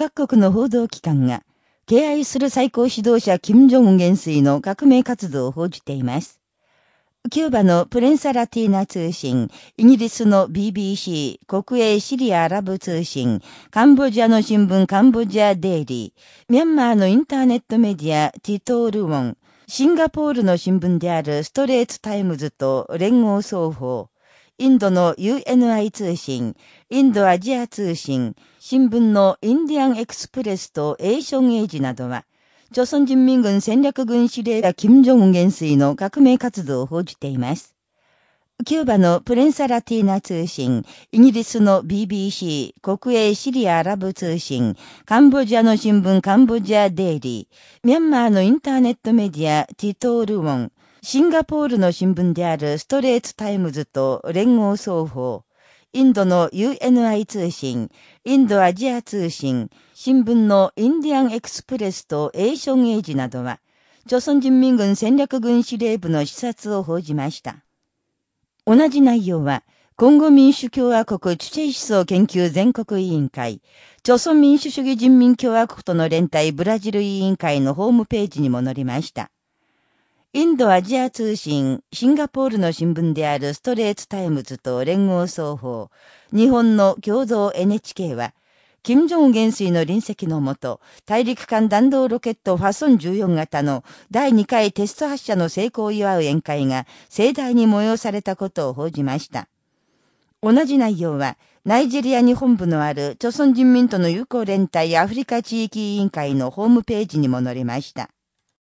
各国の報道機関が、敬愛する最高指導者金正恩元帥の革命活動を報じています。キューバのプレンサラティーナ通信、イギリスの BBC、国営シリアアラブ通信、カンボジアの新聞カンボジアデイリー、ミャンマーのインターネットメディアティトールウォン、シンガポールの新聞であるストレートタイムズと連合双方、インドの UNI 通信、インドアジア通信、新聞のインディアンエクスプレスとエイジアンエイジなどは、朝鮮人民軍戦略軍司令官金正恩元帥の革命活動を報じています。キューバのプレンサラティーナ通信、イギリスの BBC、国営シリアアラブ通信、カンボジアの新聞カンボジアデイリー、ミャンマーのインターネットメディアティトールウォン、シンガポールの新聞であるストレートタイムズと連合早報、インドの UNI 通信、インドアジア通信、新聞のインディアンエクスプレスとエイジアンエイジなどは、朝鮮人民軍戦略軍司令部の視察を報じました。同じ内容は、コンゴ民主共和国チュチェ思想研究全国委員会、朝鮮民主主義人民共和国との連帯ブラジル委員会のホームページにも載りました。インドアジア通信、シンガポールの新聞であるストレートタイムズと連合早報、日本の共同 NHK は、金正恩元帥の臨席のもと、大陸間弾道ロケットファソン14型の第2回テスト発射の成功を祝う宴会が盛大に催されたことを報じました。同じ内容は、ナイジェリアに本部のある、朝鮮人民との友好連帯アフリカ地域委員会のホームページにも載りました。